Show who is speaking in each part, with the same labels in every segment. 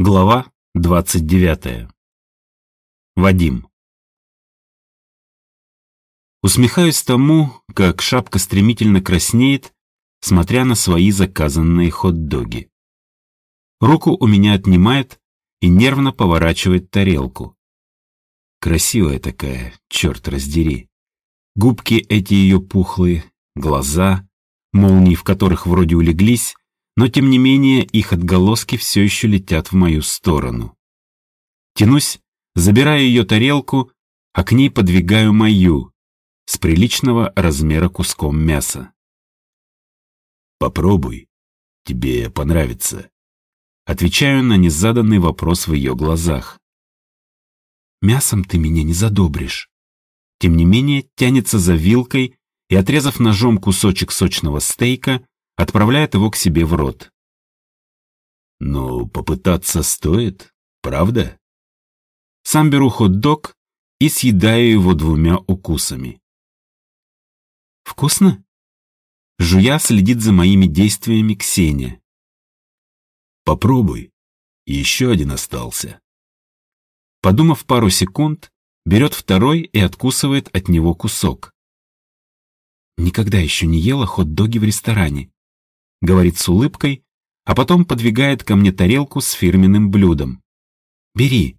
Speaker 1: Глава 29. Вадим. Усмехаюсь тому, как шапка стремительно краснеет, смотря на свои заказанные хот-доги. Руку у меня отнимает и нервно поворачивает тарелку. Красивая такая, черт раздери. Губки эти ее пухлые, глаза, молнии в которых вроде улеглись, но тем не менее их отголоски все еще летят в мою сторону. Тянусь, забираю ее тарелку, а к ней подвигаю мою, с приличного размера куском мяса.
Speaker 2: «Попробуй, тебе понравится»,
Speaker 1: Отвечаю на незаданный вопрос в ее глазах. «Мясом ты меня не задобришь». Тем не менее, тянется за вилкой и, отрезав ножом кусочек сочного стейка, отправляет его к себе в рот.
Speaker 2: «Ну, попытаться стоит, правда?»
Speaker 1: Сам беру хот-дог и съедаю его двумя укусами. «Вкусно?» Жуя следит за моими действиями Ксения.
Speaker 2: «Попробуй. Еще один остался».
Speaker 1: Подумав пару секунд, берет второй и откусывает от него кусок. Никогда еще не ела хот-доги в ресторане говорит с улыбкой, а потом подвигает ко мне тарелку с фирменным блюдом. «Бери,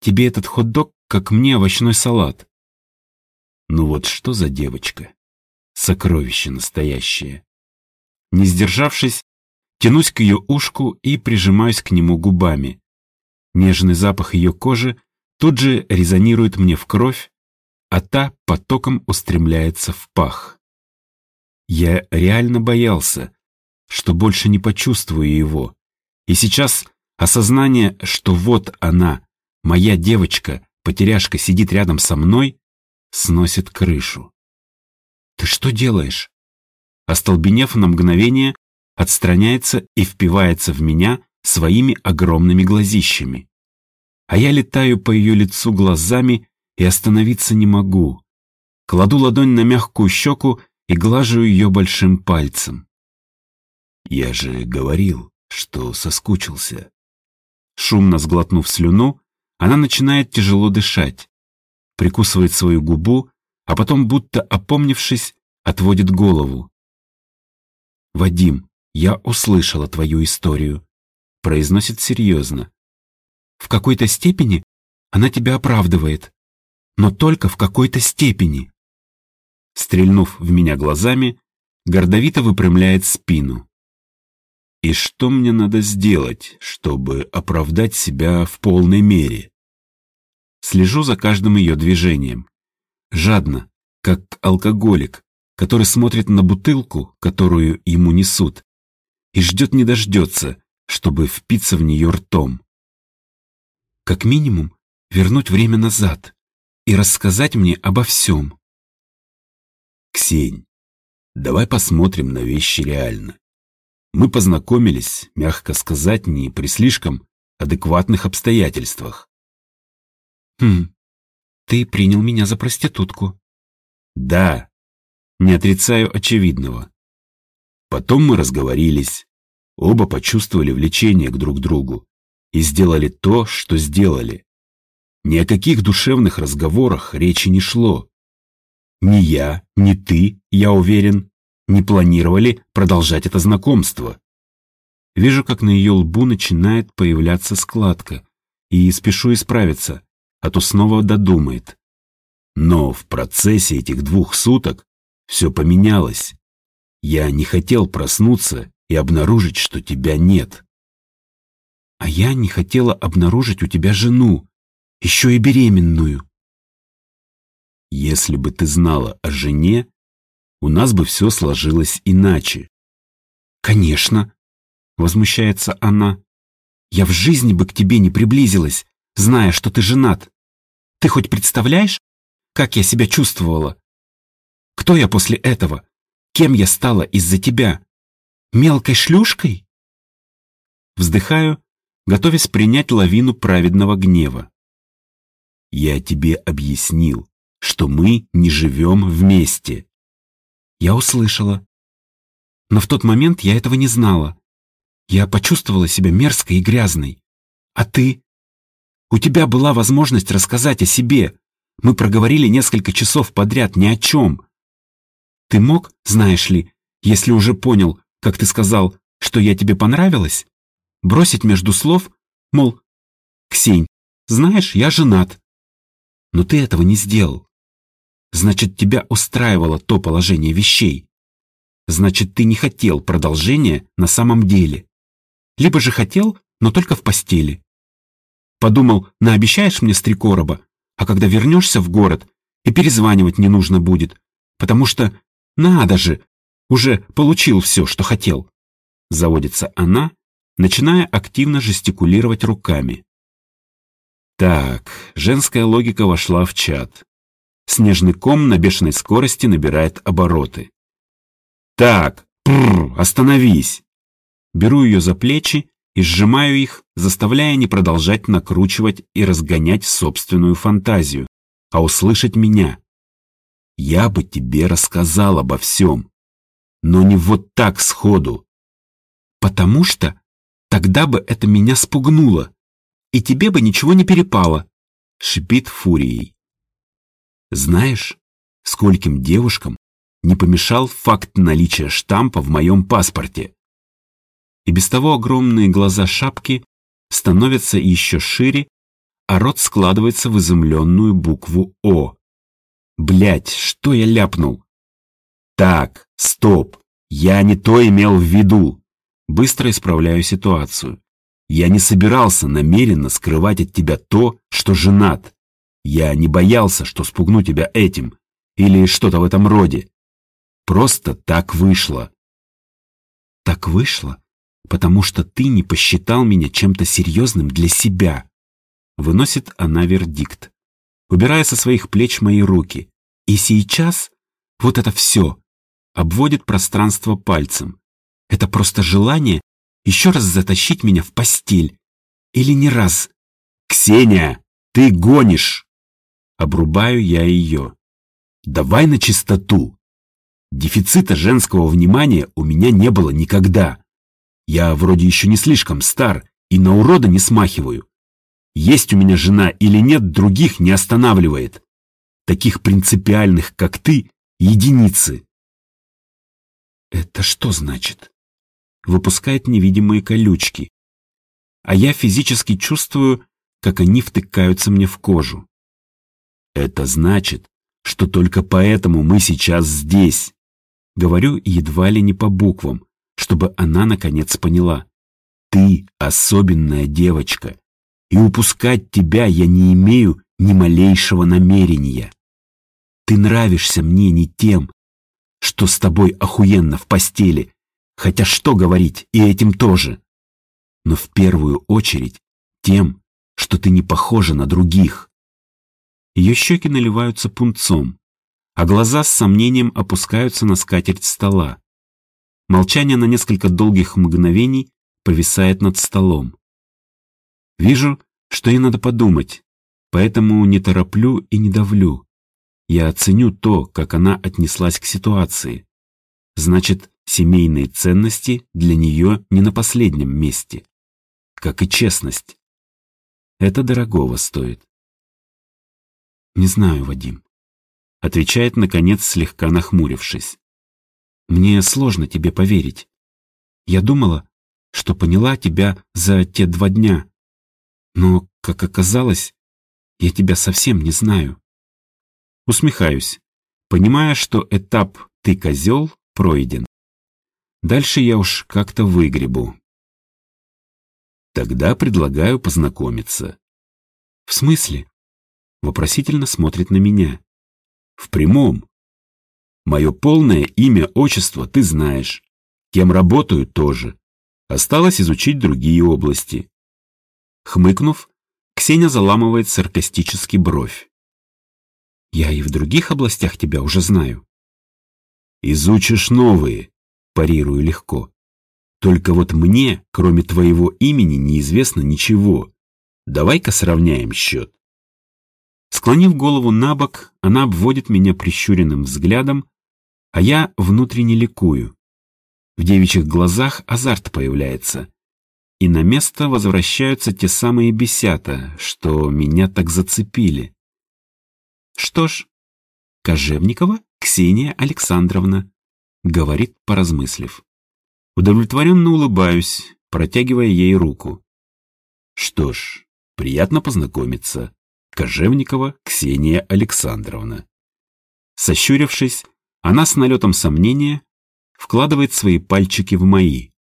Speaker 1: тебе этот хот-дог, как мне овощной салат». Ну вот что за девочка? Сокровище настоящее. Не сдержавшись, тянусь к ее ушку и прижимаюсь к нему губами. Нежный запах ее кожи тут же резонирует мне в кровь, а та потоком устремляется в пах. Я реально боялся, что больше не почувствую его. И сейчас осознание, что вот она, моя девочка, потеряшка, сидит рядом со мной, сносит крышу. «Ты что делаешь?» Остолбенев на мгновение, отстраняется и впивается в меня своими огромными глазищами. А я летаю по ее лицу глазами и остановиться не могу. Кладу ладонь на мягкую щеку и глажу ее большим пальцем.
Speaker 2: Я же говорил, что соскучился.
Speaker 1: Шумно сглотнув слюну, она начинает тяжело дышать, прикусывает свою губу, а потом, будто опомнившись, отводит голову. «Вадим, я услышала твою историю», — произносит серьезно. «В какой-то степени она тебя оправдывает, но только в какой-то степени». Стрельнув в меня глазами, гордовито выпрямляет спину.
Speaker 2: И что мне надо сделать, чтобы оправдать себя в полной мере?
Speaker 1: Слежу за каждым ее движением. Жадно, как алкоголик, который смотрит на бутылку, которую ему несут, и ждет не дождется, чтобы впиться в нее ртом. Как минимум, вернуть время назад и рассказать мне обо всем.
Speaker 2: Ксень, давай посмотрим на вещи реально. Мы познакомились, мягко сказать, не при слишком адекватных обстоятельствах.
Speaker 1: Хм, ты принял меня за проститутку.
Speaker 2: Да,
Speaker 1: не отрицаю очевидного.
Speaker 2: Потом мы разговорились, оба почувствовали влечение к друг другу и сделали то, что сделали. Ни о каких душевных разговорах речи не шло. Ни я, ни ты, я уверен, не планировали продолжать это знакомство.
Speaker 1: Вижу, как на ее лбу начинает появляться складка, и спешу исправиться, а то снова додумает.
Speaker 2: Но в процессе этих двух суток все поменялось. Я не хотел проснуться и обнаружить, что тебя нет.
Speaker 1: А я не хотела обнаружить у тебя жену, еще и беременную.
Speaker 2: Если бы ты знала о жене, у нас бы все сложилось иначе.
Speaker 1: «Конечно», — возмущается она, — «я в жизни бы к тебе не приблизилась, зная, что ты женат. Ты хоть представляешь, как я себя чувствовала? Кто я после этого? Кем я стала из-за тебя? Мелкой шлюшкой?» Вздыхаю, готовясь принять лавину праведного гнева.
Speaker 2: «Я тебе объяснил, что мы не живем вместе»,
Speaker 1: я услышала. Но в тот момент я этого не знала. Я почувствовала себя мерзкой и грязной. А ты? У тебя была возможность рассказать о себе. Мы проговорили несколько часов подряд ни о чем. Ты мог, знаешь ли, если уже понял, как ты сказал, что я тебе понравилась, бросить между слов, мол, «Ксень, знаешь, я женат». Но ты этого не сделал. Значит, тебя устраивало то положение вещей. Значит, ты не хотел продолжения на самом деле. Либо же хотел, но только в постели. Подумал, наобещаешь мне с три короба, а когда вернешься в город, и перезванивать не нужно будет, потому что, надо же, уже получил все, что хотел. Заводится она, начиная активно жестикулировать руками. Так, женская логика вошла в чат. Снежный ком на бешеной скорости набирает обороты. Так, пррр, остановись. Беру ее за плечи и сжимаю их, заставляя не продолжать накручивать и разгонять собственную фантазию, а услышать меня. Я бы тебе рассказал обо всем, но не вот так сходу. Потому что тогда бы это меня спугнуло, и тебе бы ничего не перепало, шипит фурией. Знаешь, скольким девушкам не помешал факт наличия штампа в моем паспорте? И без того огромные глаза шапки становятся еще шире, а рот складывается в изумленную букву «О». Блять, что я ляпнул? Так, стоп, я не то имел в виду. Быстро исправляю ситуацию. Я не собирался намеренно скрывать от тебя то, что женат. Я не боялся, что спугну тебя этим, или что-то в этом роде. Просто так вышло. Так вышло, потому что ты не посчитал меня чем-то серьезным для себя. Выносит она вердикт, убирая со своих плеч мои руки. И сейчас вот это все обводит пространство пальцем. Это просто желание еще раз затащить меня в постель. Или не раз. «Ксения, ты гонишь!» Обрубаю я ее. «Давай на чистоту. Дефицита женского внимания у меня не было никогда. Я вроде еще не слишком стар и на урода не смахиваю. Есть у меня жена или нет, других не останавливает. Таких принципиальных, как ты, единицы. Это что значит? Выпускает невидимые колючки. А я физически чувствую, как они втыкаются мне в кожу. Это значит, что только поэтому мы сейчас здесь. Говорю едва ли не по буквам, чтобы она наконец поняла. Ты особенная девочка, и упускать тебя я не имею ни малейшего намерения. Ты нравишься мне не тем, что с тобой охуенно в постели, хотя что говорить, и этим тоже. Но в первую очередь тем, что ты не похожа на других. Ее щеки наливаются пунцом, а глаза с сомнением опускаются на скатерть стола. Молчание на несколько долгих мгновений повисает над столом. Вижу, что ей надо подумать, поэтому не тороплю и не давлю. Я оценю то, как она отнеслась к ситуации. Значит, семейные ценности для нее не на последнем месте. Как и честность. Это дорогого стоит. Не знаю, Вадим. Отвечает, наконец, слегка нахмурившись. Мне сложно тебе поверить. Я думала, что поняла тебя за те два дня. Но, как оказалось, я тебя совсем не знаю. Усмехаюсь, понимая, что этап «ты козел» пройден. Дальше я уж как-то выгребу. Тогда предлагаю познакомиться. В смысле? Вопросительно смотрит на меня. В прямом. Мое полное имя, отчество ты знаешь. Кем работаю тоже. Осталось изучить другие области. Хмыкнув, Ксения заламывает саркастически бровь. Я и в других областях тебя уже знаю. Изучишь новые, парирую легко. Только вот мне, кроме твоего имени, неизвестно ничего. Давай-ка сравняем счет. Склонив голову на бок, она обводит меня прищуренным взглядом, а я внутренне ликую. В девичьих глазах азарт появляется. и на место возвращаются те самые бесята, что меня так зацепили. Что ж, Кожевникова Ксения Александровна, говорит, поразмыслив. Удовлетворенно улыбаюсь, протягивая ей руку.
Speaker 2: Что ж, приятно познакомиться. Кожевникова Ксения Александровна.
Speaker 1: Сощурившись, она с налетом сомнения вкладывает свои пальчики в мои,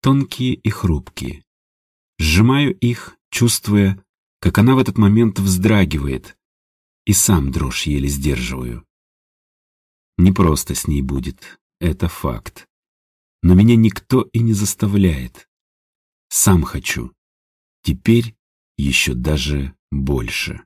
Speaker 1: тонкие и хрупкие. Сжимаю их, чувствуя, как она в этот момент вздрагивает, и сам дрожь еле сдерживаю. Не просто с ней будет, это факт. Но меня никто и не заставляет. Сам хочу. Теперь еще даже больше.